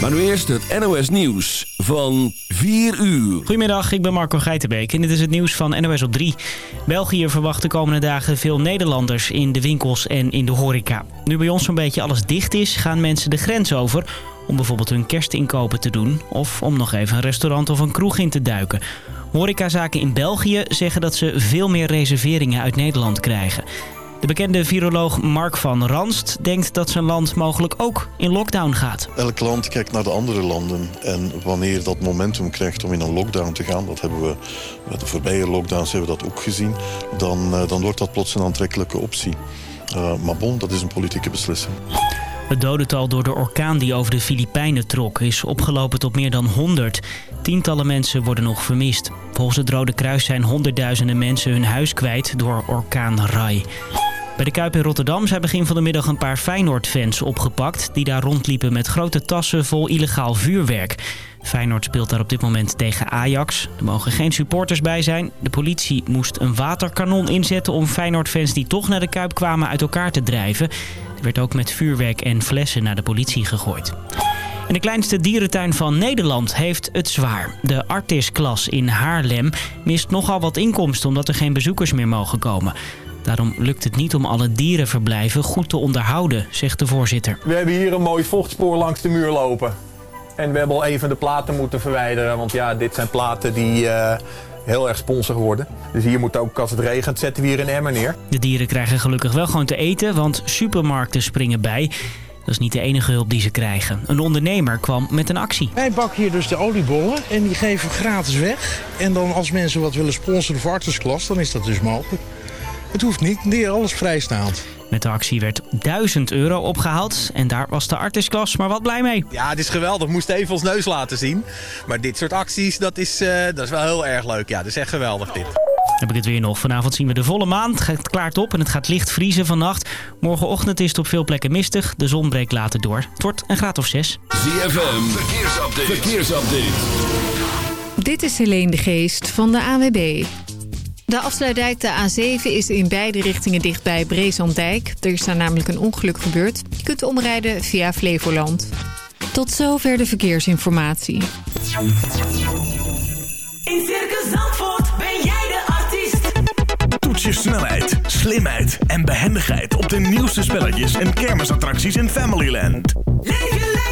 Maar nu eerst het NOS Nieuws van 4 uur. Goedemiddag, ik ben Marco Geitenbeek en dit is het nieuws van NOS op 3. België verwacht de komende dagen veel Nederlanders in de winkels en in de horeca. Nu bij ons zo'n beetje alles dicht is, gaan mensen de grens over... om bijvoorbeeld hun kerstinkopen te doen... of om nog even een restaurant of een kroeg in te duiken. Horecazaken in België zeggen dat ze veel meer reserveringen uit Nederland krijgen... De bekende viroloog Mark van Ranst denkt dat zijn land mogelijk ook in lockdown gaat. Elk land kijkt naar de andere landen. En wanneer dat momentum krijgt om in een lockdown te gaan... dat hebben we met de voorbije lockdowns hebben we dat ook gezien... dan, eh, dan wordt dat plots een aantrekkelijke optie. Uh, maar bon, dat is een politieke beslissing. Het dodental door de orkaan die over de Filipijnen trok is opgelopen tot meer dan 100. Tientallen mensen worden nog vermist. Volgens het Rode Kruis zijn honderdduizenden mensen hun huis kwijt door orkaan Rai. Bij de Kuip in Rotterdam zijn begin van de middag een paar Feyenoord-fans opgepakt... die daar rondliepen met grote tassen vol illegaal vuurwerk. Feyenoord speelt daar op dit moment tegen Ajax. Er mogen geen supporters bij zijn. De politie moest een waterkanon inzetten om Feyenoord-fans die toch naar de Kuip kwamen uit elkaar te drijven. Er werd ook met vuurwerk en flessen naar de politie gegooid. En de kleinste dierentuin van Nederland heeft het zwaar. De Artis-klas in Haarlem mist nogal wat inkomsten omdat er geen bezoekers meer mogen komen. Daarom lukt het niet om alle dierenverblijven goed te onderhouden, zegt de voorzitter. We hebben hier een mooi vochtspoor langs de muur lopen. En we hebben al even de platen moeten verwijderen, want ja, dit zijn platen die... Uh heel erg sponsor worden. Dus hier moet ook, als het regent, zetten we hier een emmer neer. De dieren krijgen gelukkig wel gewoon te eten, want supermarkten springen bij. Dat is niet de enige hulp die ze krijgen. Een ondernemer kwam met een actie. Wij bakken hier dus de oliebollen en die geven we gratis weg. En dan als mensen wat willen sponsoren voor Artesklas, dan is dat dus mogelijk. Het hoeft niet, nee, alles vrijstaand. Met de actie werd 1000 euro opgehaald en daar was de artisklas maar wat blij mee. Ja, het is geweldig. Moest even ons neus laten zien. Maar dit soort acties, dat is, uh, dat is wel heel erg leuk. Ja, dat is echt geweldig dit. Heb ik het weer nog. Vanavond zien we de volle maan. Het klaart op en het gaat licht vriezen vannacht. Morgenochtend is het op veel plekken mistig. De zon breekt later door. Het wordt een graad of 6. ZFM, verkeersupdate. verkeersupdate. Dit is Helene de Geest van de AWB. De afsluitdijk, de A7, is in beide richtingen dicht bij Brezandijk. Er is daar namelijk een ongeluk gebeurd. Je kunt omrijden via Flevoland. Tot zover de verkeersinformatie. In Circus Zandvoort ben jij de artiest. Toets je snelheid, slimheid en behendigheid op de nieuwste spelletjes en kermisattracties in Familyland. Leef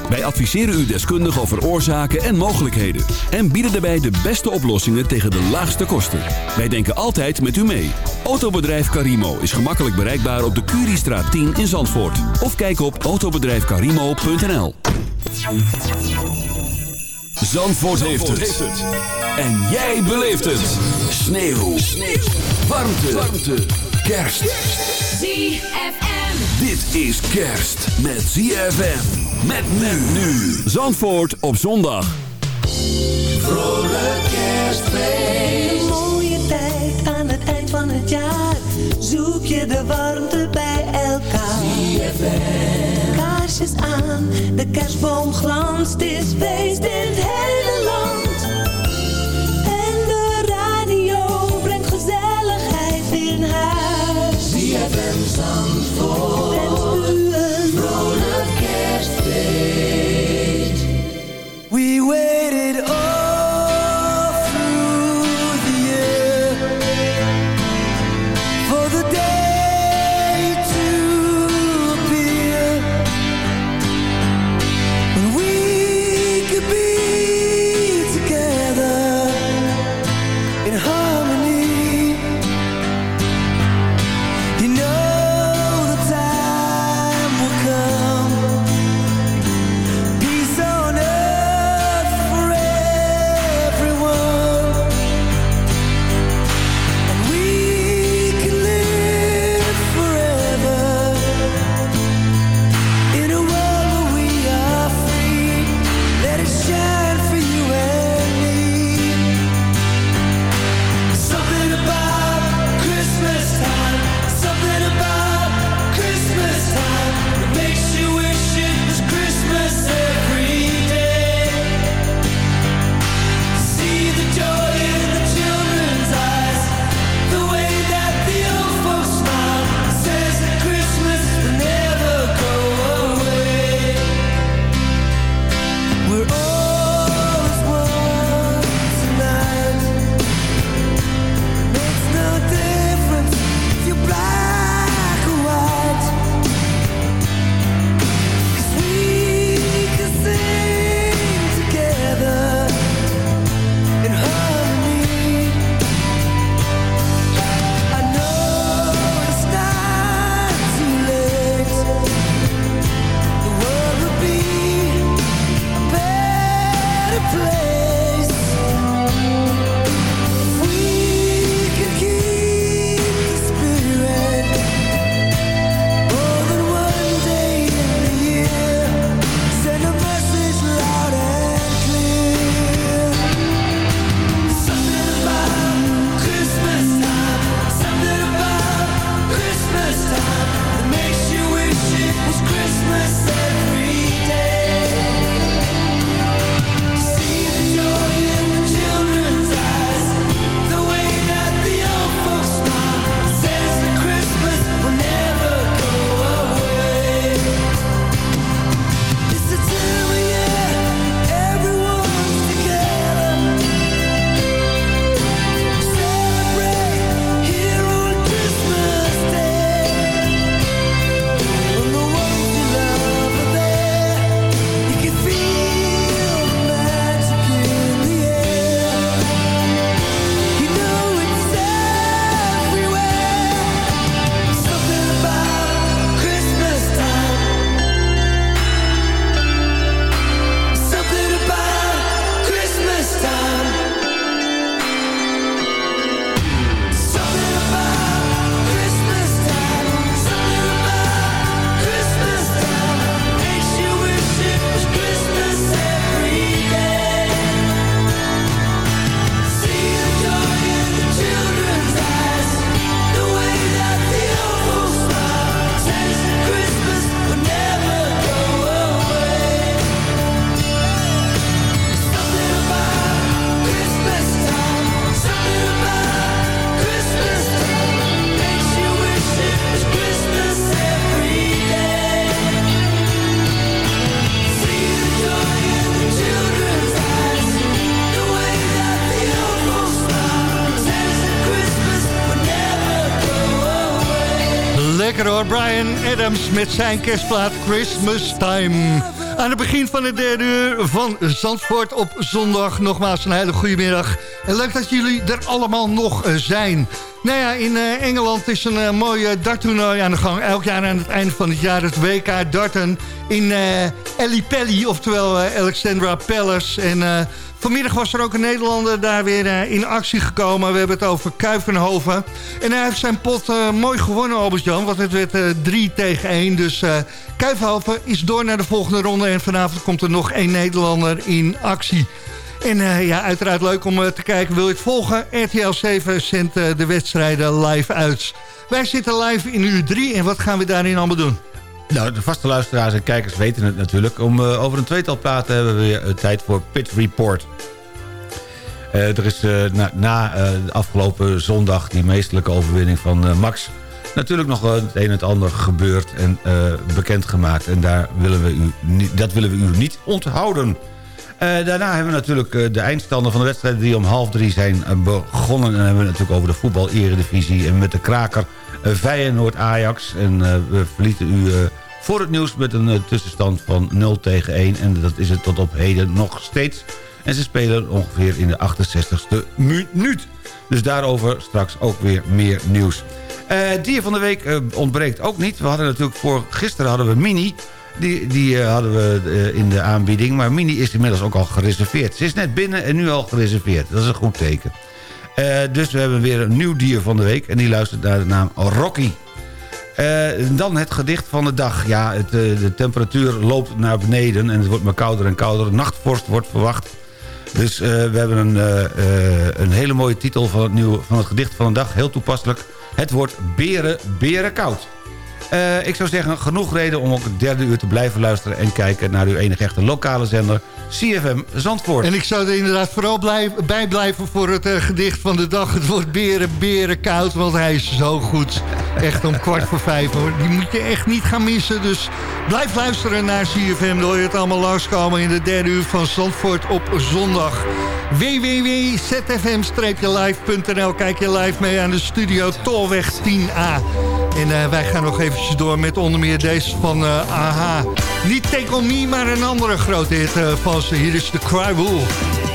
Wij adviseren u deskundig over oorzaken en mogelijkheden. En bieden daarbij de beste oplossingen tegen de laagste kosten. Wij denken altijd met u mee. Autobedrijf Carimo is gemakkelijk bereikbaar op de Curiestraat 10 in Zandvoort. Of kijk op autobedrijfcarimo.nl Zandvoort, heeft, het. En jij beleeft het. Sneeuw. Sneeuw. Warmte. Warmte. Kerst. ZFM. Dit is kerst met ZFM. Met men nu. Zandvoort op zondag. Vrolijk kerstfeest. Een mooie tijd aan het eind van het jaar. Zoek je de warmte bij elkaar. ZFM. Kaarsjes aan, de kerstboom glanst. Het is feest in het hele land. En de radio brengt gezelligheid in huis. ZFM Zandvoort. Adams met zijn kerstplaat Christmas Time. Aan het begin van het derde uur van Zandvoort op zondag. Nogmaals een hele goede middag. En leuk dat jullie er allemaal nog eh, zijn. Nou ja, in uh, Engeland is een uh, mooi darttoernooi aan de gang. Elk jaar aan het einde van het jaar het WK darten in uh, Ellipelli, oftewel Alexandra Palace. En Vanmiddag was er ook een Nederlander daar weer uh, in actie gekomen. We hebben het over Kuivenhoven. En hij heeft zijn pot uh, mooi gewonnen, Albert-Jan. Want het werd uh, eh, 3 tegen 1. Dus Kuivenhoven is door naar de volgende ronde. En vanavond komt er nog één Nederlander in actie. En ja, uiteraard leuk om te kijken. Wil je het volgen? RTL 7 zendt de wedstrijden live uit. Wij zitten live in uur 3. En wat gaan we daarin allemaal doen? Nou, de vaste luisteraars en kijkers weten het natuurlijk. Om uh, over een tweetal praten hebben we weer tijd voor Pit Report. Uh, er is na, de afgelopen zondag die meestelijke overwinning van Max... natuurlijk nog het een en het ander gebeurd en bekendgemaakt. En daar willen we u, dat willen we u niet onthouden. daarna hebben we natuurlijk de eindstanden van de wedstrijden... die om half drie zijn begonnen. En dan hebben we natuurlijk over de voetbal-eredivisie... en met de kraker Feyenoord-Ajax. En we verlieten u voor het nieuws met een eh, tussenstand van 0 tegen 1. En dat is het tot op heden nog steeds. En ze spelen ongeveer in de 68ste minuut. Dus daarover straks ook weer meer nieuws. Uh, dier van de week uh, ontbreekt ook niet. We hadden natuurlijk voor gisteren hadden we Mini. Die, die hadden we in de aanbieding. Maar Mini is inmiddels ook al gereserveerd. Ze is net binnen en nu al gereserveerd. Dat is een goed teken. dus we hebben weer een nieuw dier van de week. En die luistert naar de naam Rocky. Uh, dan het gedicht van de dag. Ja, het, uh, de temperatuur loopt naar beneden en het wordt maar kouder en kouder. Nachtvorst wordt verwacht. Dus uh, we hebben een, een hele mooie titel van het, nieuwe, van het gedicht van de dag. Heel toepasselijk. Het wordt beren, beren koud. Ik zou zeggen, genoeg reden om ook het derde uur te blijven luisteren... en kijken naar uw enige echte lokale zender CFM Zandvoort. En ik zou er inderdaad vooral blijf, bij blijven voor het uh, gedicht van de dag. Het wordt beren, beren koud, want hij is zo goed. Echt om kwart voor vijf hoor. Die moet je echt niet gaan missen. Dus blijf luisteren naar CFM. Dan je het allemaal langskomen in de derde uur van Zandvoort op zondag. www.zfm-live.nl Kijk je live mee aan de studio Tolweg 10A. En uh, wij gaan nog eventjes door met onder meer deze van AHA. Niet Take On Me, maar een andere grote hit uh, van ze. Hier is de Cry Wolf.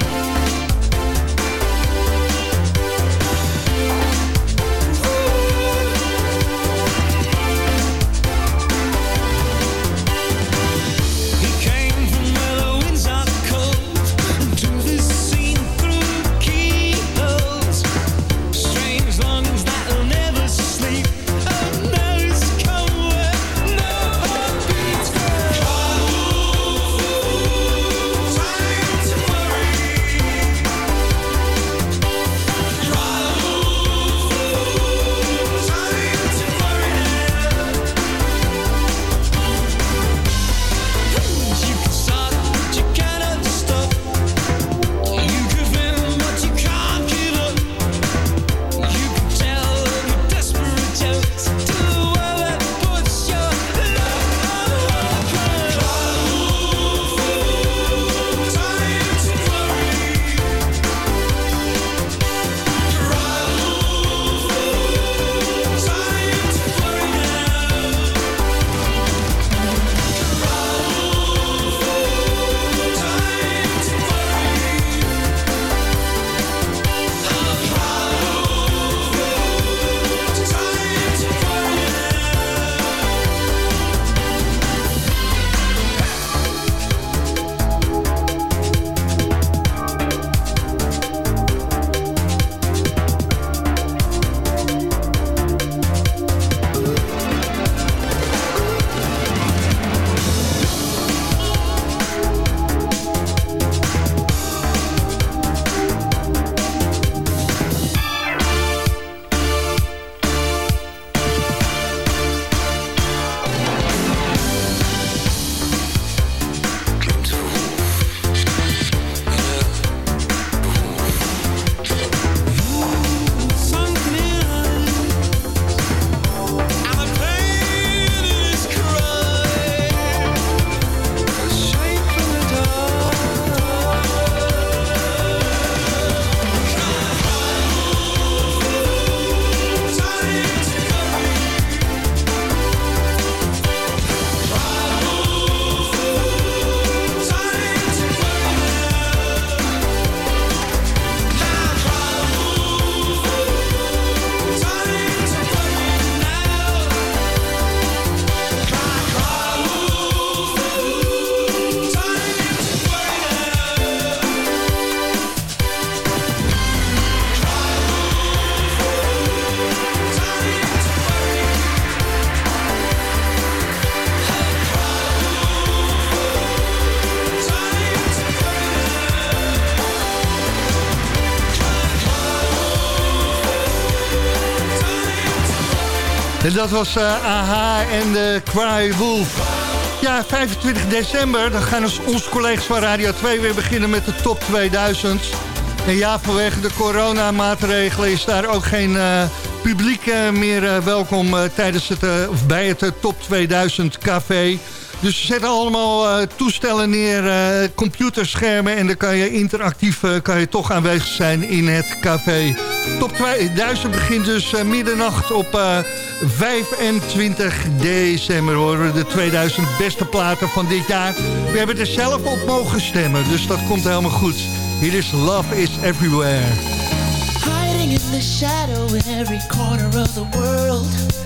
Dat was AHA en de Cry Wolf. Ja, 25 december, dan gaan ons, onze collega's van Radio 2 weer beginnen met de top 2000. En ja, vanwege de coronamaatregelen is daar ook geen uh, publiek uh, meer welkom tijdens het, of bij het top 2000 café. Dus ze zetten allemaal uh, toestellen neer, uh, computerschermen... en dan kan je interactief uh, kan je toch aanwezig zijn in het café. Top 2000 begint dus middernacht op 25 december... horen de 2000 beste platen van dit jaar. We hebben er zelf op mogen stemmen, dus dat komt helemaal goed. Hier is Love is Everywhere. Hiding in the shadow in every corner of the world...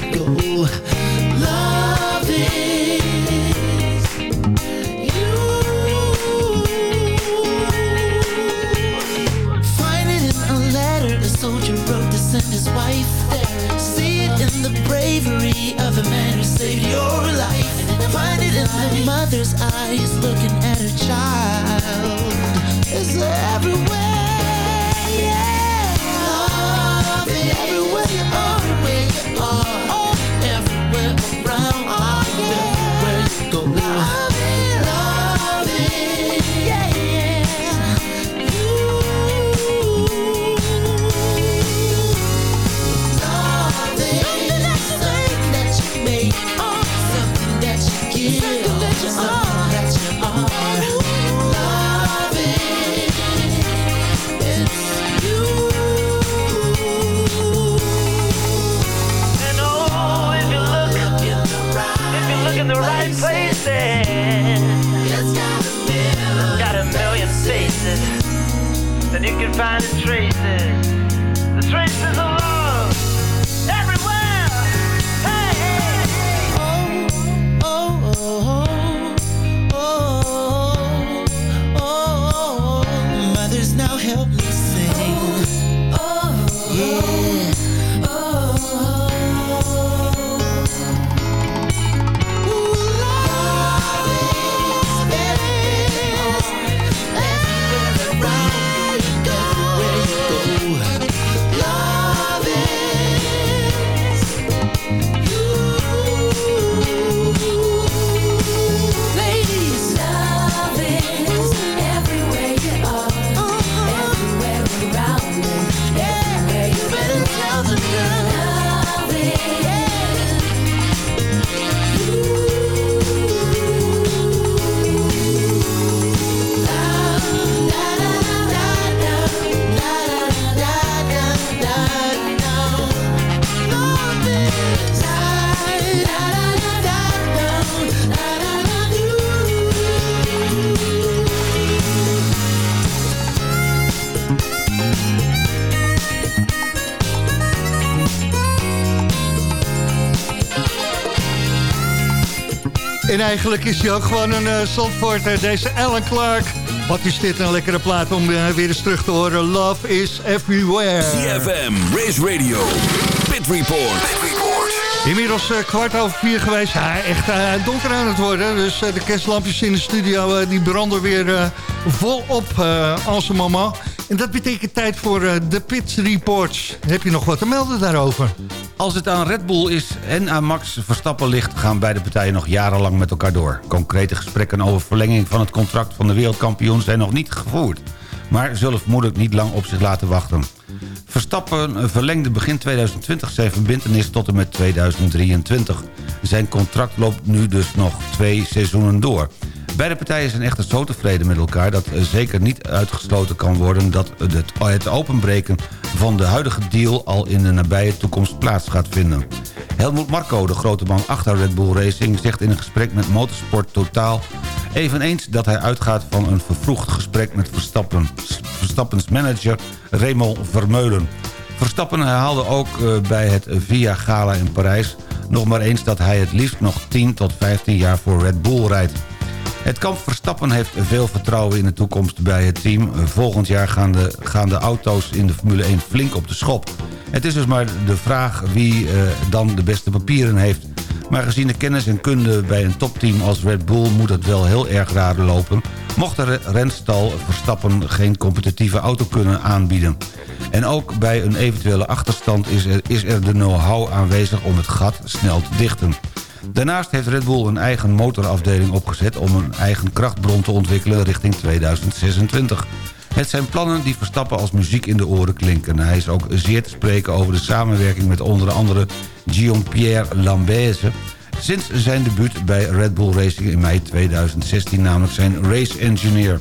saved your life. Find it in the mother's eyes looking at her child. It's everywhere, yeah. Love. Everywhere you are, find eigenlijk is hij ook gewoon een uh, deze Alan Clark. Wat is dit een lekkere plaat om uh, weer eens terug te horen. Love is everywhere. CFM, Race Radio, Pit Report. Pit Report. Inmiddels uh, kwart over vier geweest. Ja, echt uh, donker aan het worden. Dus de kerstlampjes in de studio die branden weer volop als een mama. En dat betekent tijd voor de Pit Reports. Heb je nog wat te melden daarover? Als het aan Red Bull is en aan Max Verstappen ligt... gaan beide partijen nog jarenlang met elkaar door. Concrete gesprekken over verlenging van het contract van de wereldkampioen... zijn nog niet gevoerd. Maar zullen vermoedelijk niet lang op zich laten wachten. Verstappen verlengde begin 2020 zijn verbindenis tot en met 2023. Zijn contract loopt nu dus nog twee seizoenen door. Beide partijen zijn echter zo tevreden met elkaar... dat zeker niet uitgesloten kan worden dat het, openbreken van de huidige deal... al in de nabije toekomst plaats gaat vinden. Helmut Marko, de grote man achter Red Bull Racing... zegt in een gesprek met Motorsport Totaal... eveneens dat hij uitgaat van een vervroegd gesprek met Verstappen, Verstappens manager Raymond Vermeulen. Verstappen herhaalde ook bij het Via Gala in Parijs... nog maar eens dat hij het liefst nog 10 tot 15 jaar voor Red Bull rijdt. Het kamp Verstappen heeft veel vertrouwen in de toekomst bij het team. Volgend jaar gaan de, auto's in de Formule 1 flink op de schop. Het is dus maar de vraag wie eh, dan de beste papieren heeft. Maar gezien de kennis en kunde bij een topteam als Red Bull... moet het wel heel erg raar lopen... mocht de renstal Verstappen geen competitieve auto kunnen aanbieden. En ook bij een eventuele achterstand is er, is er de know-how aanwezig... om het gat snel te dichten. Daarnaast heeft Red Bull een eigen motorafdeling opgezet... om een eigen krachtbron te ontwikkelen richting 2026. Het zijn plannen die Verstappen als muziek in de oren klinken. Hij is ook zeer te spreken over de samenwerking met onder andere Guillaume-Pierre Lambeze... sinds zijn debuut bij Red Bull Racing in mei 2016, namelijk zijn race engineer.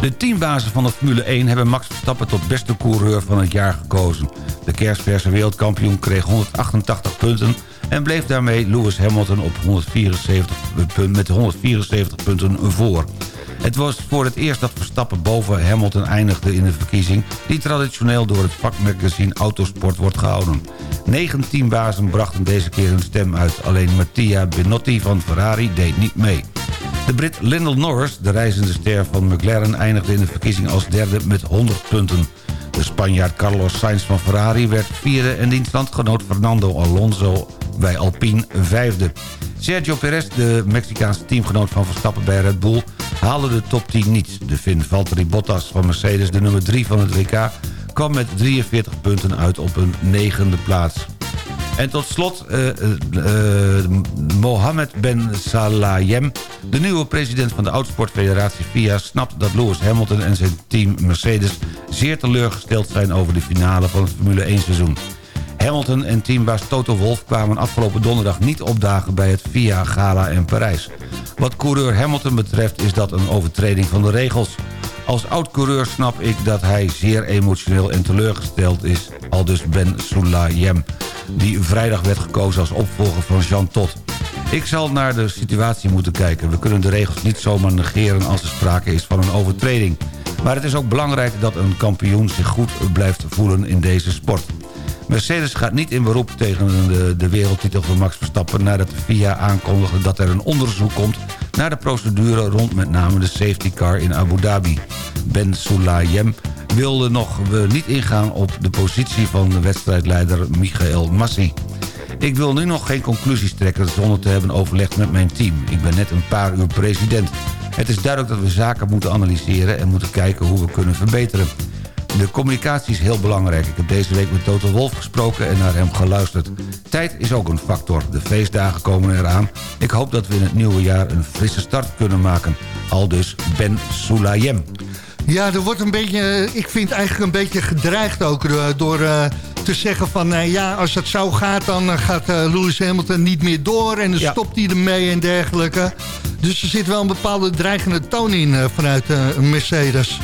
De teambazen van de Formule 1 hebben Max Verstappen tot beste coureur van het jaar gekozen. De kerstverse wereldkampioen kreeg 188 punten en bleef daarmee Lewis Hamilton op 174 punten, met 174 punten voor. Het was voor het eerst dat Verstappen boven Hamilton eindigde in de verkiezing... die traditioneel door het vakmagazine Autosport wordt gehouden. Negen teambazen brachten deze keer hun stem uit. Alleen Mattia Binotti van Ferrari deed niet mee. De Brit Lyndon Norris, de reizende ster van McLaren... eindigde in de verkiezing als derde met 100 punten. De Spanjaard Carlos Sainz van Ferrari werd vierde... en diens landgenoot Fernando Alonso bij Alpine vijfde. Sergio Perez, de Mexicaanse teamgenoot van Verstappen bij Red Bull... haalde de top 10 niet. De Finn Valtteri Bottas van Mercedes, de nummer 3 van het WK... kwam met 43 punten uit op een negende plaats. En tot slot uh, uh, Mohammed Ben Salayem, de nieuwe president van de Autosportfederatie FIA... snapt dat Lewis Hamilton en zijn team Mercedes zeer teleurgesteld zijn... over de finale van het Formule 1 seizoen. Hamilton en teambaas Toto Wolff kwamen afgelopen donderdag niet opdagen... bij het FIA Gala in Parijs. Wat coureur Hamilton betreft is dat een overtreding van de regels. Als oud-coureur snap ik dat hij zeer emotioneel en teleurgesteld is. Al dus Ben Sulayem, die vrijdag werd gekozen als opvolger van Jean Todt. Ik zal naar de situatie moeten kijken. We kunnen de regels niet zomaar negeren als er sprake is van een overtreding. Maar het is ook belangrijk dat een kampioen zich goed blijft voelen in deze sport. Mercedes gaat niet in beroep tegen de, de wereldtitel van Max Verstappen... nadat de FIA aankondigde dat er een onderzoek komt... naar de procedure rond met name de safety car in Abu Dhabi. Ben Sulayem wilde nog niet ingaan op de positie van de wedstrijdleider Michael Massi. Ik wil nu nog geen conclusies trekken zonder te hebben overlegd met mijn team. Ik ben net een paar uur president. Het is duidelijk dat we zaken moeten analyseren en moeten kijken hoe we kunnen verbeteren. De communicatie is heel belangrijk. Ik heb deze week met Toto Wolf gesproken en naar hem geluisterd. Tijd is ook een factor. De feestdagen komen eraan. Ik hoop dat we in het nieuwe jaar een frisse start kunnen maken. Al dus Ben Sulayem. Ja, er wordt een beetje, ik vind eigenlijk een beetje gedreigd ook door, door uh, te zeggen van... Uh, ja, als het zo gaat, dan uh, gaat Lewis Hamilton niet meer door... en dan ja. stopt hij ermee en dergelijke. Dus er zit wel een bepaalde dreigende toon in vanuit Mercedes.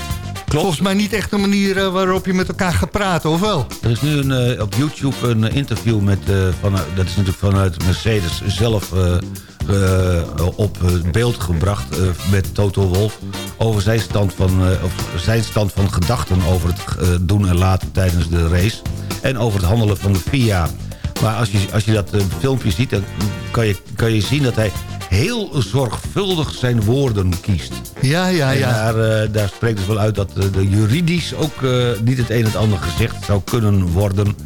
Klopt. Volgens mij niet echt een manier uh, waarop je met elkaar gaat praten, of wel? Er is nu een, uh, op YouTube een interview met, uh, van, dat is natuurlijk vanuit Mercedes zelf op beeld gebracht met Toto Wolf over zijn stand van, of zijn stand van gedachten over het doen en laten tijdens de race en over het handelen van de FIA. Maar als je, als je dat filmpje ziet, dan kan je, kan je zien dat hij heel zorgvuldig zijn woorden kiest. Ja, ja, ja. En daar, uh, daar spreekt dus wel uit dat uh, de juridisch ook uh, niet het een en het ander gezegd zou kunnen worden.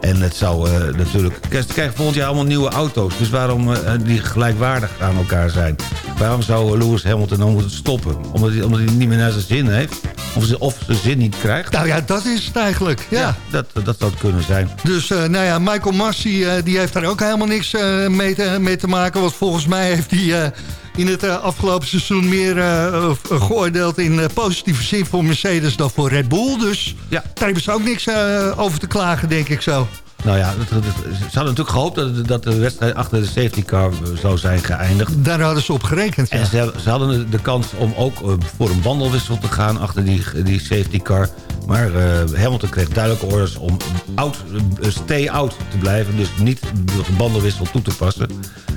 En het zou natuurlijk... Kijk, krijgen volgend jaar allemaal nieuwe auto's. Dus waarom die gelijkwaardig aan elkaar zijn? Waarom zou Lewis Hamilton dan moeten stoppen? Omdat hij, omdat hij niet meer naar zijn zin heeft? Of, ze, of zijn zin niet krijgt? Nou ja, dat is het eigenlijk. Ja, ja dat, dat zou het kunnen zijn. Dus nou ja, Michael Massey die heeft daar ook helemaal niks mee, te, mee te maken. Want volgens mij heeft hij in het afgelopen seizoen meer uh, geoordeeld in uh, positieve zin voor Mercedes dan voor Red Bull. Dus ja. daar hebben ze ook niks over te klagen, denk ik zo. Nou ja, ze hadden natuurlijk gehoopt dat, dat de wedstrijd achter de safety car zou zijn geëindigd. Daar hadden ze op gerekend, En ze, ze, hadden de kans om ook voor een wandelwissel te gaan achter die, die safety car. Maar uh, Hamilton kreeg duidelijke orders om out, stay out te blijven. Dus niet de bandenwissel toe te passen.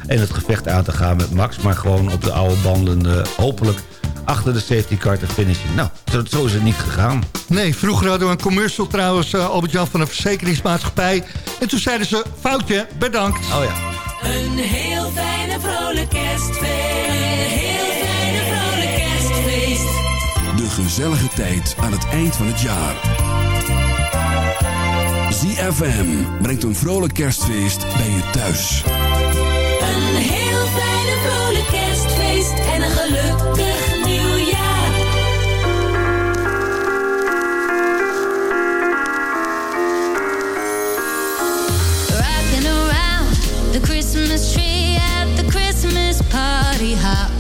En het gevecht aan te gaan met Max. Maar gewoon op de oude banden uh, hopelijk achter de safety car te finishen. Nou, zo is het niet gegaan. Nee, vroeger hadden we een commercial trouwens, uh, Albert-Jan van een verzekeringsmaatschappij. En toen zeiden ze, foutje, bedankt. Oh ja. Een heel fijne vrolijk kerstfeest. Een heel fijne vrolijk kerstfeest. De gezellige tijd aan het eind van het jaar. ZFM brengt een vrolijk kerstfeest bij je thuis. Een heel fijne vrolijk kerstfeest en een gelukkig high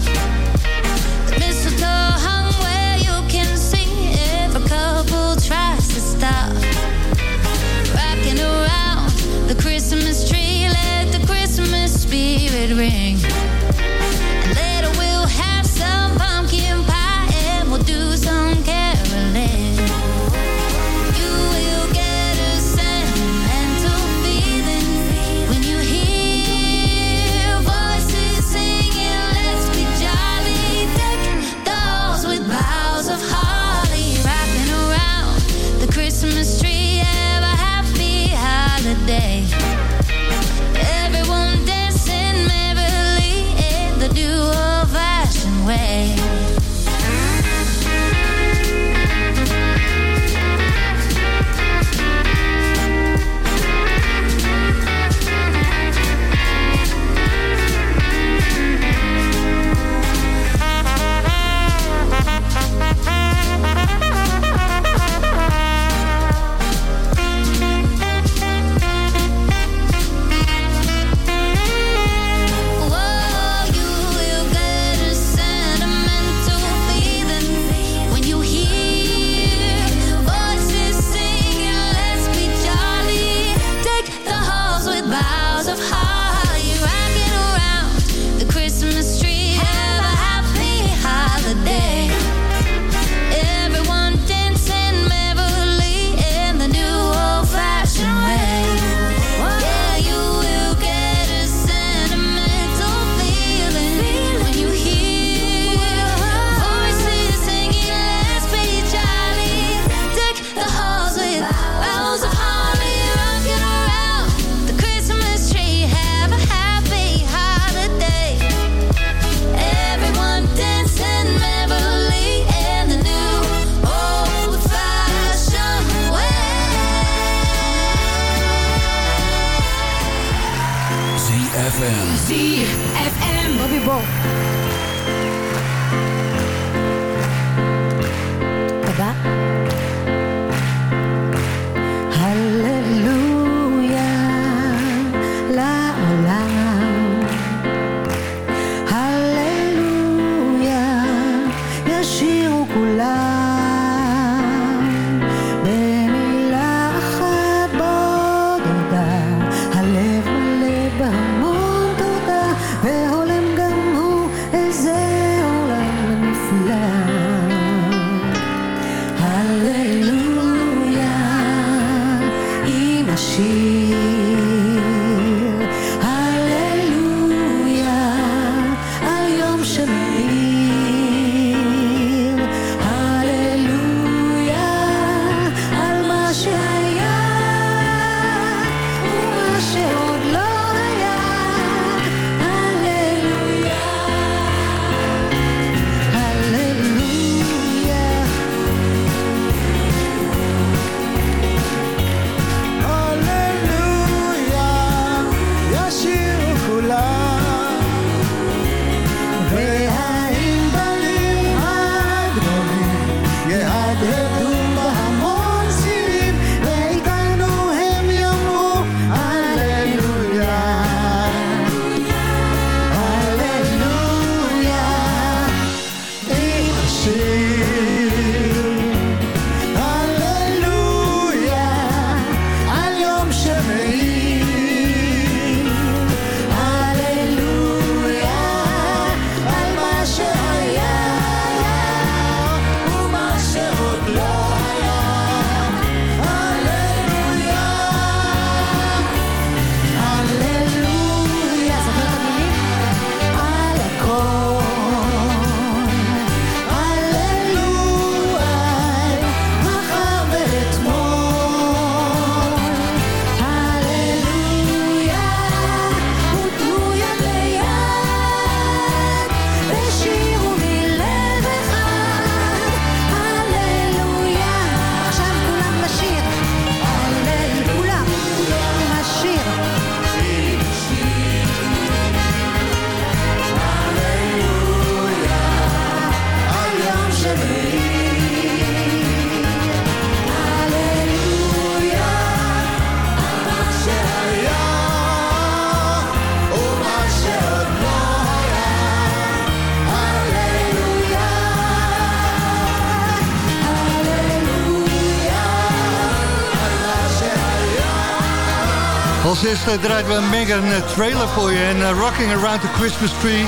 eerste draaien we Megan eh, Trailer voor je en eh, Rocking Around the Christmas Tree.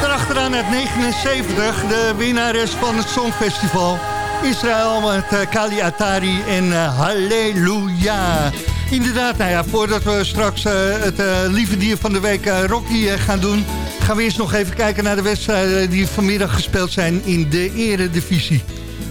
Daarachteraan uit 79, de winnares van het Songfestival. Israël met eh, Kali Atari en eh, Halleluja. Inderdaad, nou ja, voordat we straks eh, het eh, lieve dier van de week eh, Rocky eh, gaan doen... gaan we eerst nog even kijken naar de wedstrijden die vanmiddag gespeeld zijn in de eredivisie.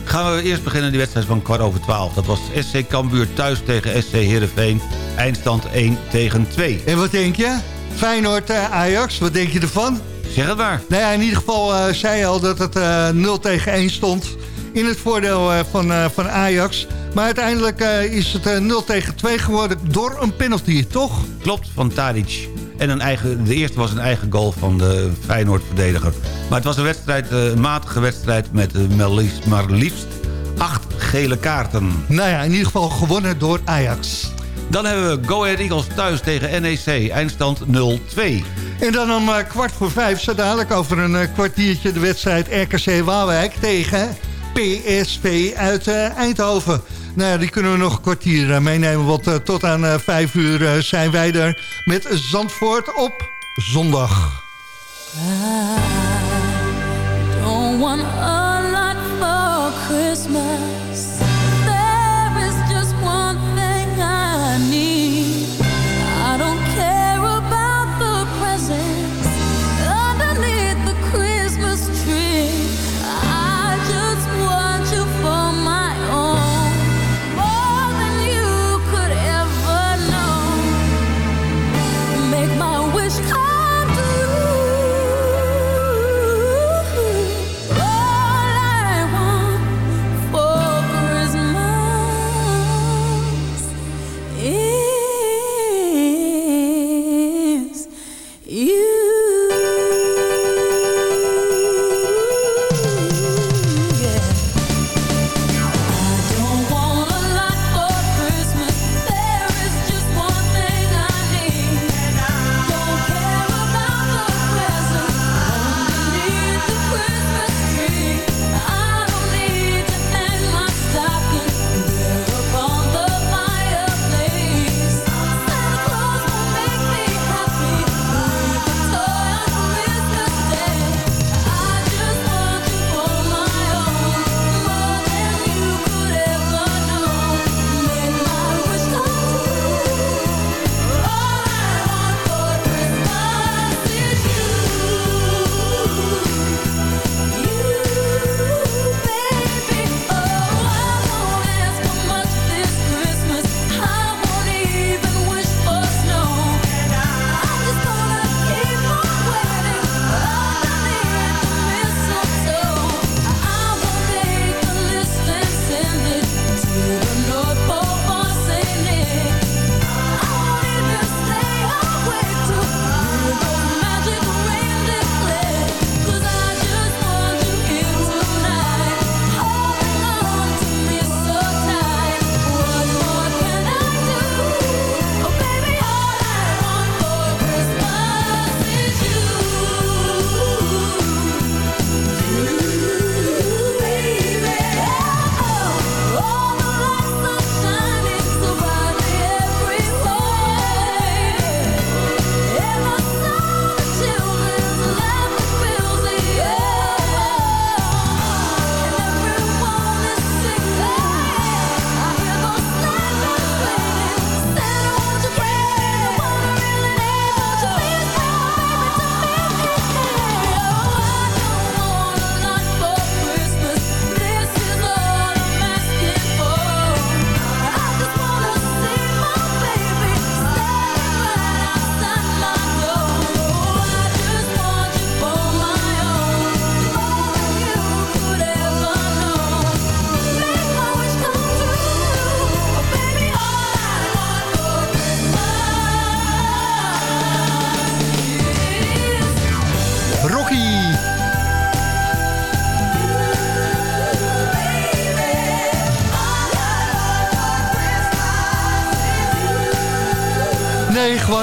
Gaan we eerst beginnen die wedstrijd van kwart over twaalf. Dat was SC Cambuur thuis tegen SC Heerenveen. Eindstand 1 tegen 2. En wat denk je? Feyenoord eh, Ajax, wat denk je ervan? Zeg het maar. Nou ja, in ieder geval eh, zei je al dat het eh 0 tegen 1 stond. In het voordeel eh, van, eh, van Ajax. Maar uiteindelijk eh, is het eh, 0 tegen 2 geworden door een penalty, toch? Klopt, van Tadic. En een eigen, de eerste was een eigen goal van de Feyenoord-verdediger. Maar het was een wedstrijd, eh, een matige wedstrijd met eh, maar liefst, maar liefst acht gele kaarten. Nou ja, in ieder geval gewonnen door Ajax. Dan hebben we Go Ahead Eagles thuis tegen NEC. Eindstand 0-2. En dan om eh, kwart voor vijf, zo dadelijk over een eh, kwartiertje... de wedstrijd RKC Waalwijk tegen PSV uit eh, Eindhoven. Nou ja, die kunnen we nog een kwartier meenemen... want tot aan vijf uur zijn wij er met Zandvoort op zondag. Don't want a lot for Christmas.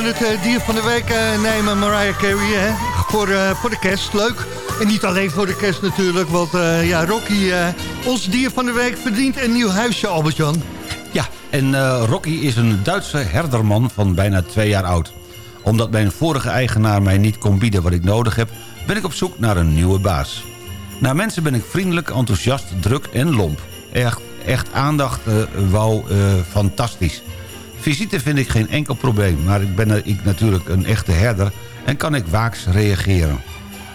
Het eh, dier van de week eh, nemen, Mariah Carey, hè? Voor, eh, voor de kerst, leuk. En niet alleen voor de kerst natuurlijk, want ja, Rocky, ons dier van de week, verdient een nieuw huisje, Albert-Jan. Ja, en Rocky is een Duitse herderman van bijna twee jaar oud. Omdat mijn vorige eigenaar mij niet kon bieden wat ik nodig heb... ben ik op zoek naar een nieuwe baas. Naar mensen ben ik vriendelijk, enthousiast, druk en lomp. Echt, echt aandacht, eh, fantastisch. Visite vind ik geen enkel probleem, maar ik ben ik natuurlijk een echte herder... en kan ik waaks reageren.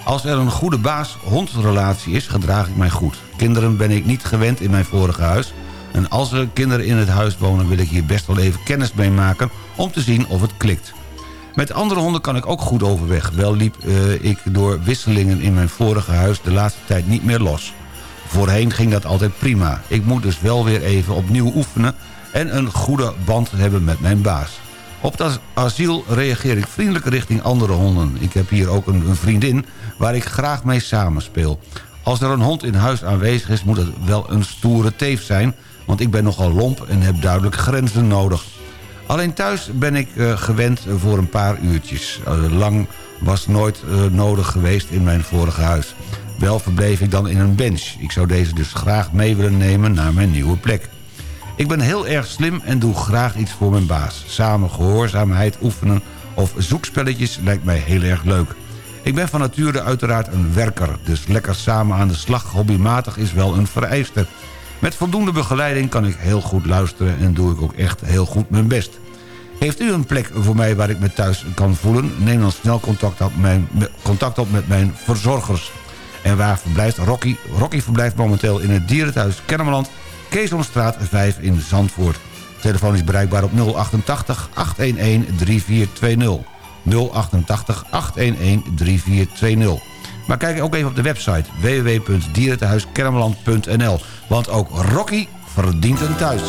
Als er een goede baas-hondrelatie is, gedraag ik mij goed. Kinderen ben ik niet gewend in mijn vorige huis... en als er kinderen in het huis wonen... wil ik hier best wel even kennis mee maken... om te zien of het klikt. Met andere honden kan ik ook goed overweg. Wel liep eh, ik door wisselingen in mijn vorige huis de laatste tijd niet meer los. Voorheen ging dat altijd prima. Ik moet dus wel weer even opnieuw oefenen... en een goede band hebben met mijn baas. Op het asiel reageer ik vriendelijk richting andere honden. Ik heb hier ook een, een vriendin waar ik graag mee samenspeel. Als er een hond in huis aanwezig is, moet het wel een stoere teef zijn... want ik ben nogal lomp en heb duidelijk grenzen nodig. Alleen thuis ben ik eh, gewend voor een paar uurtjes. Eh, lang was nooit eh, nodig geweest in mijn vorige huis. Wel verbleef ik dan in een bench. Ik zou deze dus graag mee willen nemen naar mijn nieuwe plek. Ik ben heel erg slim en doe graag iets voor mijn baas. Samen gehoorzaamheid oefenen of zoekspelletjes lijkt mij heel erg leuk. Ik ben van nature uiteraard een werker, dus lekker samen aan de slag hobbymatig is wel een vereiste. Met voldoende begeleiding kan ik heel goed luisteren en doe ik ook echt heel goed mijn best. Heeft u een plek voor mij waar ik me thuis kan voelen? Neem dan snel contact op, mijn, contact op met mijn verzorgers. En waar verblijft Rocky? Rocky verblijft momenteel in het dierenthuis Kennemerland... Keesomstraat 5 in Zandvoort. Telefoon is bereikbaar op 088 811 3420. 088 811 3420. Maar kijk ook even op de website www.dierentehuiskennemerland.nl. Want ook Rocky verdient een thuis.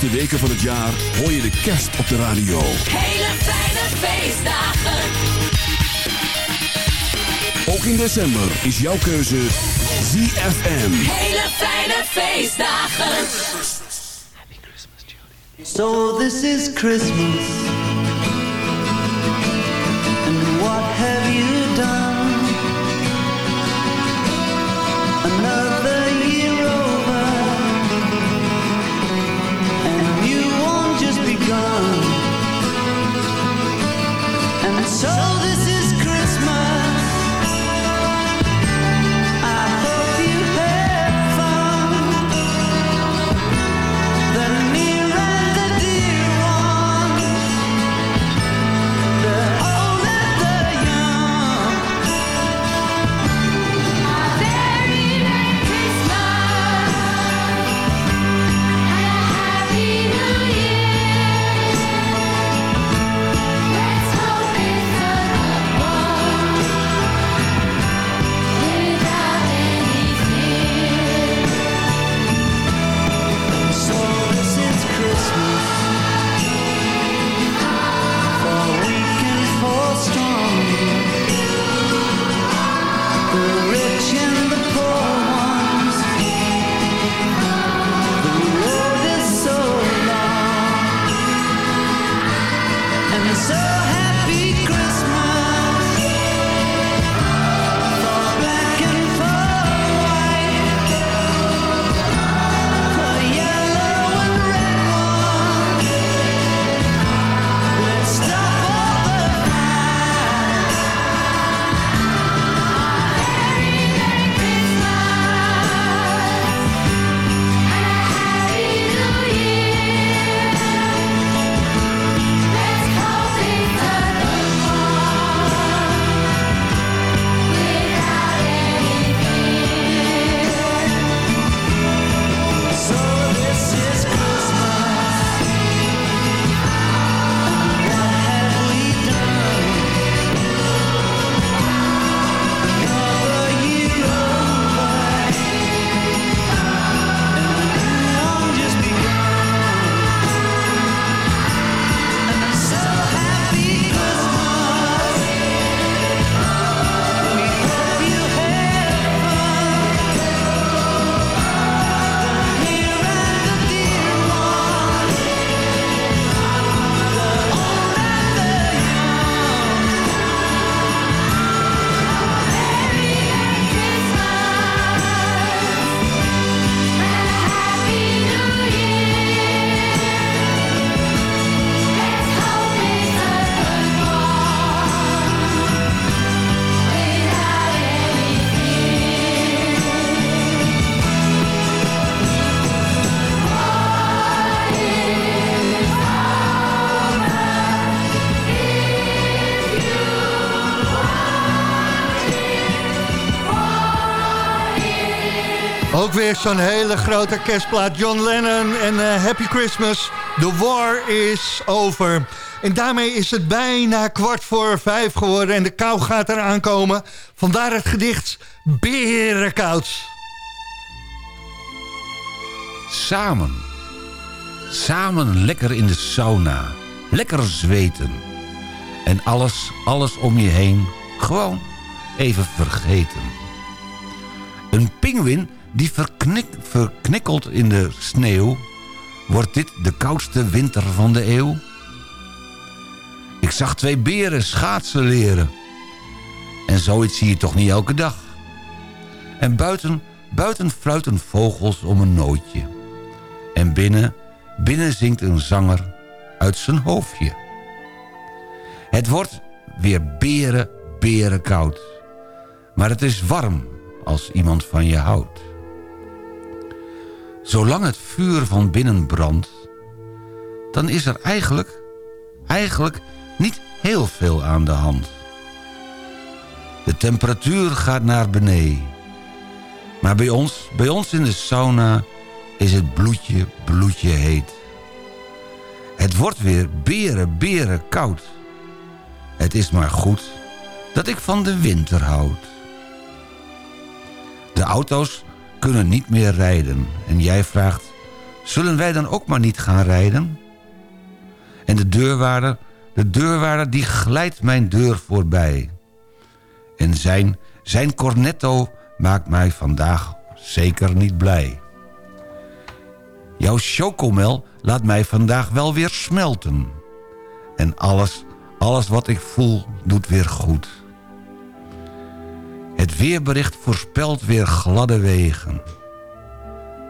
Laatste weken van het jaar hoor je de kerst op de radio. Hele fijne feestdagen. Ook in december is jouw keuze ZFM. Hele fijne feestdagen. So this is Christmas. Weer zo'n hele grote kerstplaat. John Lennon en eh, Happy Christmas. The war is over. En daarmee is het bijna kwart voor vijf geworden. En de kou gaat eraan komen. Vandaar het gedicht Berenkoud. Samen. Samen lekker in de sauna. Lekker zweten. En alles, alles om je heen. Gewoon even vergeten. Een pinguïn die verknik, verknikkelt in de sneeuw. Wordt dit de koudste winter van de eeuw? Ik zag twee beren schaatsen leren. En zoiets zie je toch niet elke dag. En buiten, buiten fluiten vogels om een nootje. En binnen, binnen zingt een zanger uit zijn hoofdje. Het wordt weer beren, beren koud. Maar het is warm als iemand van je houdt. Zolang het vuur van binnen brandt... dan is er eigenlijk, eigenlijk niet heel veel aan de hand. De temperatuur gaat naar beneden. Maar bij ons, bij ons in de sauna is het bloedje, bloedje heet. Het wordt weer beren, beren koud. Het is maar goed dat ik van de winter houd. De auto's kunnen niet meer rijden en jij vraagt... Zullen wij dan ook maar niet gaan rijden? En de deurwaarder, de deurwaarder die glijdt mijn deur voorbij. En zijn, zijn cornetto maakt mij vandaag zeker niet blij. Jouw chocomel laat mij vandaag wel weer smelten. En alles, alles wat ik voel doet weer goed. Het weerbericht voorspelt weer gladde wegen.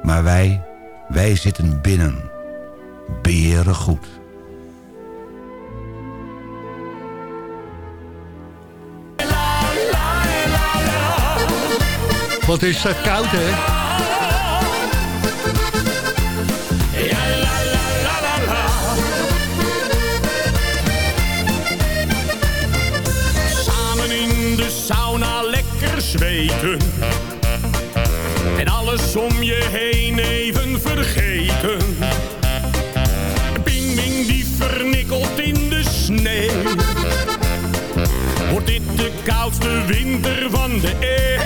Maar wij, wij zitten binnen. Beren goed. Wat is dat koud, hè? En alles om je heen even vergeten. Bing die vernikkelt in de sneeuw. Wordt dit de koudste winter van de eeuw?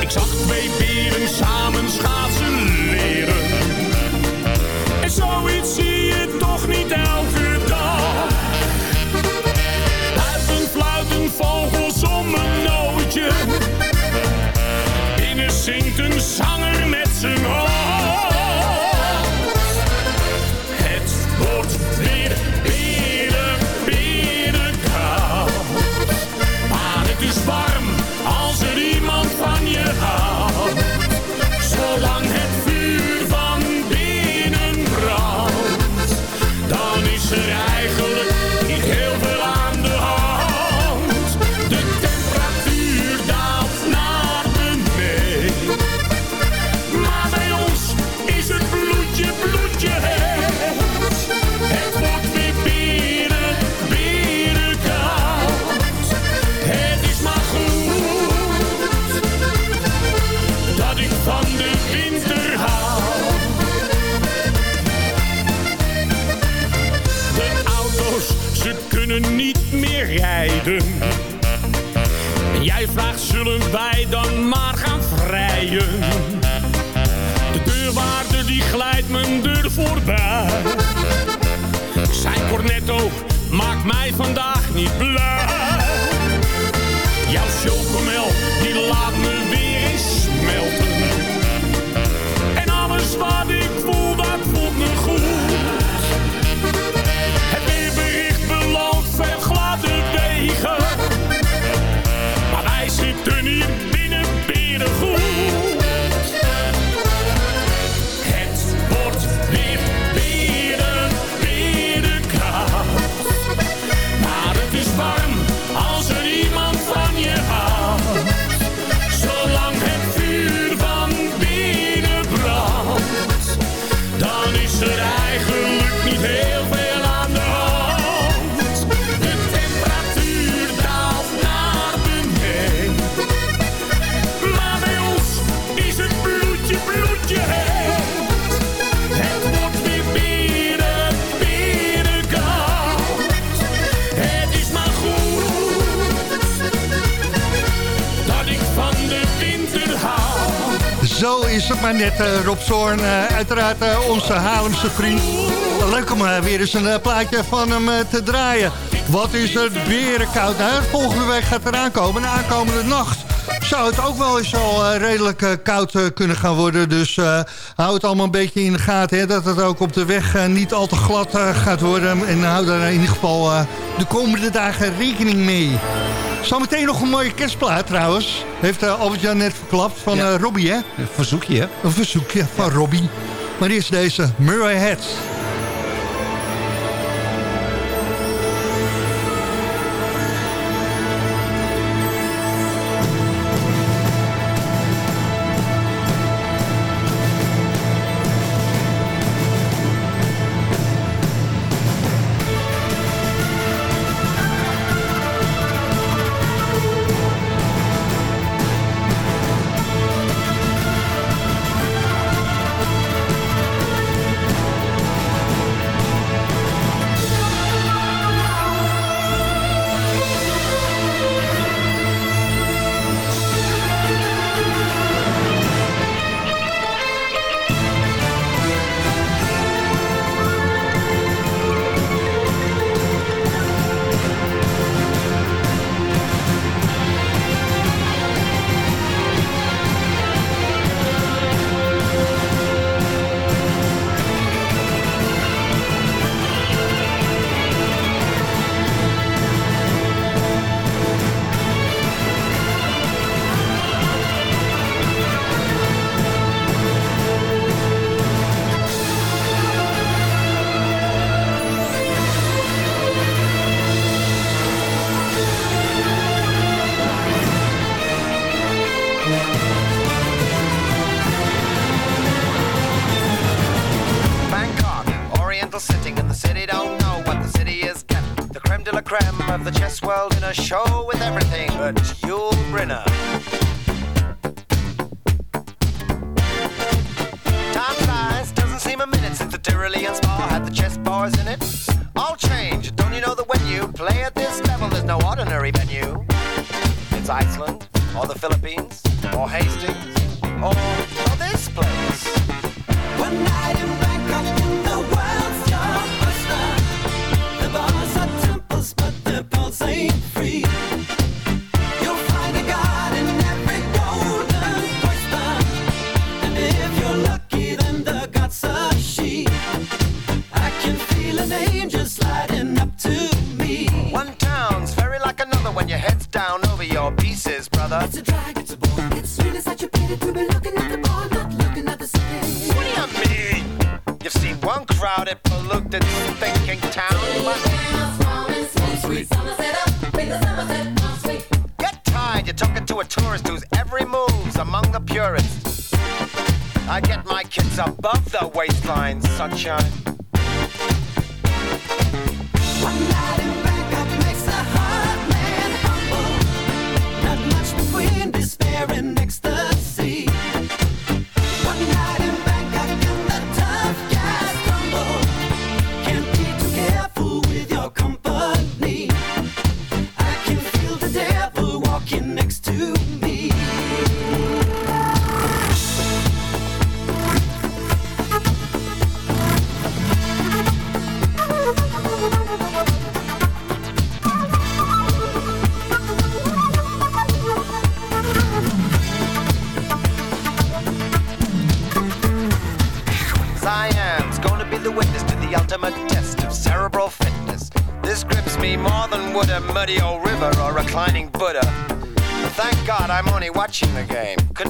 Ik zag twee beren samen schaatsen leren. En zoiets zie je toch niet elke dag. Buiten fluiten vogels Zo is het maar net, eh, Rob Zorn. eh, uiteraard eh, onze Haarlemse vriend. Leuk om weer eens een plaatje van hem te draaien. Wat is het berenkoud. Nou, volgende week gaat eraan komen. De aankomende nacht zou het ook wel eens al eh, redelijk eh, koud eh, kunnen gaan worden. Dus hou het allemaal een beetje in de gaten. Hè, dat het ook op de weg niet al te glad gaat worden. En hou daar in ieder geval de komende dagen rekening mee. Zometeen nog een mooie kerstplaat trouwens. Heeft Albert-Jan net verklapt van Robbie, hè? Een verzoekje, hè? Een verzoekje van Robbie. Maar eerst deze, Murray Head. World in a show with everything but Yul Brynner.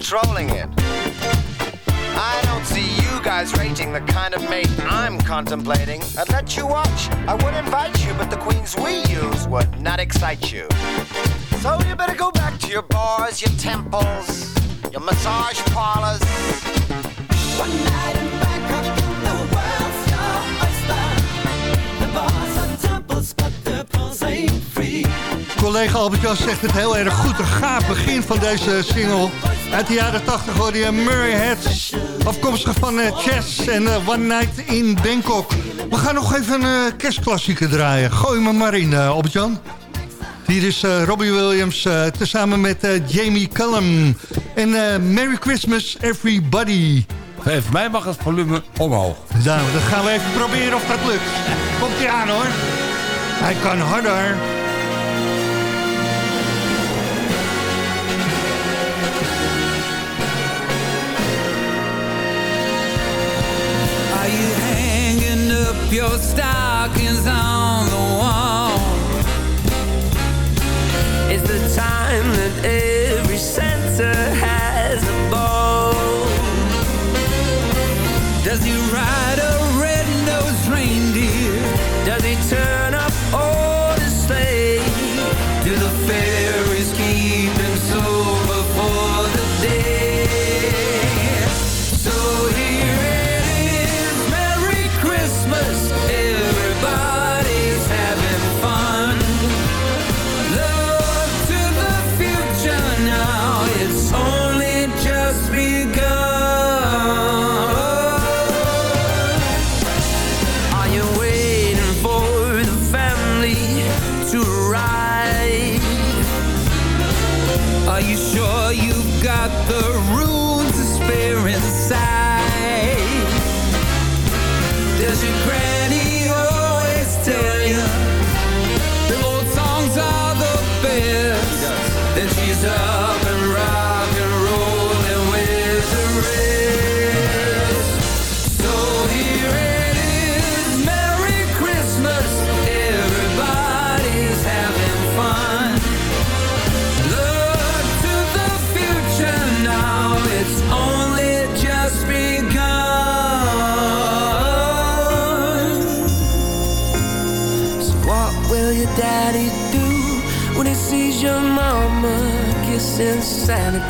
controlling it. I don't see you guys rating the kind of mate I'm contemplating. I'd let you watch, I would invite you, but the queens we use would not excite you. So you better go back to your bars, your temples, your massage parlors. One night in Bangkok, the oyster. The bars are temples, but the ain't free. Collega Albert-Jan zegt het heel erg goed. Een gaaf begin van deze single. Uit de jaren 80 hoorde je Murray Heads. Afkomstig van eh, Chess en eh, One Night in Bangkok. We gaan nog even een uh, kerstklassieker draaien. Gooi me maar in, uh, Albert-Jan. Hier is Robbie Williams tezamen met Jamie Cullum. En Merry Christmas everybody. Hey, mij mag het volume omhoog. Nou, dat gaan we even proberen of dat lukt. Komt ie aan hoor. Hij kan harder. your stockings on the wall. It's the time that every Santa has a ball. Does he ride?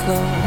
close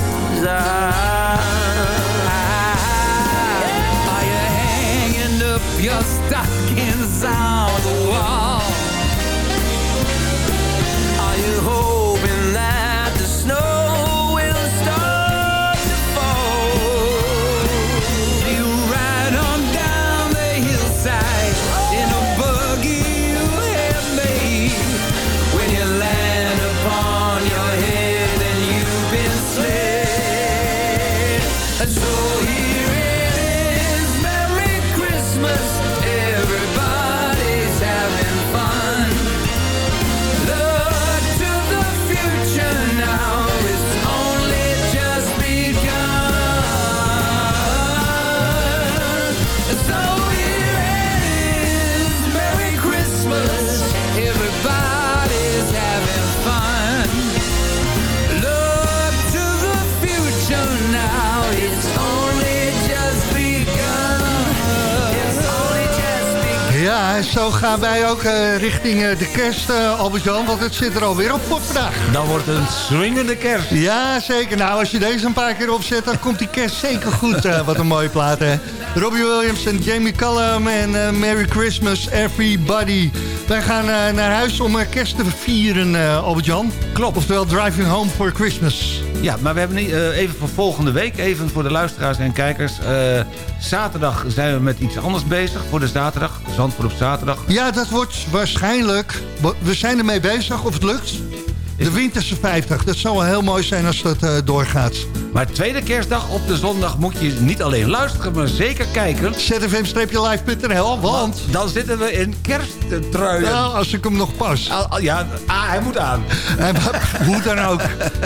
gaan wij ook eh, richting eh, de kerst, eh, Albert-Jan. Want het zit er alweer op voor vandaag. Dan wordt het een swingende kerst. Ja, zeker. Nou, als je deze een paar keer opzet, dan komt die kerst zeker goed. wat een mooie plaat, hè. Robbie Williams en Jamie Cullum en Merry Christmas, everybody. Wij gaan naar huis om kerst te vieren, Albert-Jan. Klopt. Oftewel Driving Home for Christmas. Ja, maar we hebben niet, eh, even voor volgende week, even voor de luisteraars en kijkers. eh, zaterdag zijn we met iets anders bezig voor de zaterdag. Zandvoort op zaterdag. Ja, dat wordt waarschijnlijk... We zijn ermee bezig, of het lukt. De Winterse 50. Dat zou wel heel mooi zijn als dat eh, doorgaat. Maar tweede kerstdag op de zondag moet je niet alleen luisteren, maar zeker kijken. zfm-live.nl, want... Dan zitten we in kersttruien. Nou, als ik hem nog pas. Ja, ah, hij moet aan. Hij- Hoe dan ook.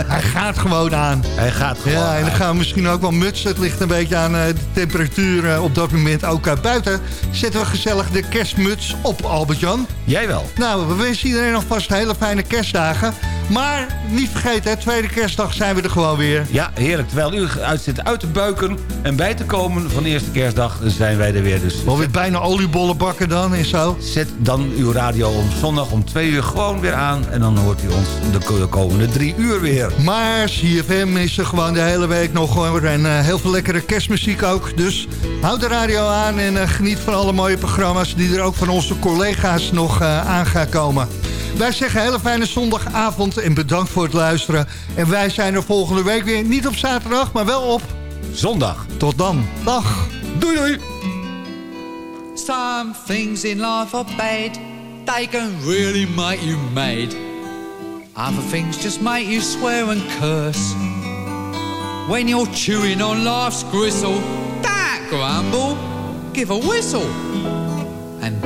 Hij gaat gewoon aan. Hij gaat gewoon Ja, en dan aan. gaan we misschien ook wel mutsen. Het ligt een beetje aan eh, de temperatuur eh, op dat moment. Ook eh, buiten zetten we gezellig de kerstmuts op, Albert-Jan. Jij wel. Nou, we wensen iedereen alvast hele fijne kerstdagen. Maar niet vergeten, hè, tweede kerstdag zijn we er gewoon weer. Ja, heerlijk. Terwijl u uit zit uit te buiken en bij te komen van de eerste kerstdag zijn wij er weer. Dus Wel weer bijna oliebollen bakken dan en zo. zet dan uw radio om zondag om twee uur gewoon weer aan. En dan hoort u ons de ko- de komende drie uur weer. Maar CFM is er gewoon de hele week nog hoor. En eh, heel veel lekkere kerstmuziek ook. Dus houd de radio aan en eh, geniet van alle mooie programma's... die er ook van onze collega's nog eh, aan gaan komen. Wij zeggen hele fijne zondagavond en bedankt voor het luisteren. En wij zijn er volgende week weer. Niet op zaterdag, maar wel op... Zondag. Tot dan. Dag. Doei doei. Some things in life are bad. They can really make you mad. Other things just make you swear and curse. When you're chewing on life's gristle, don't grumble, give a whistle.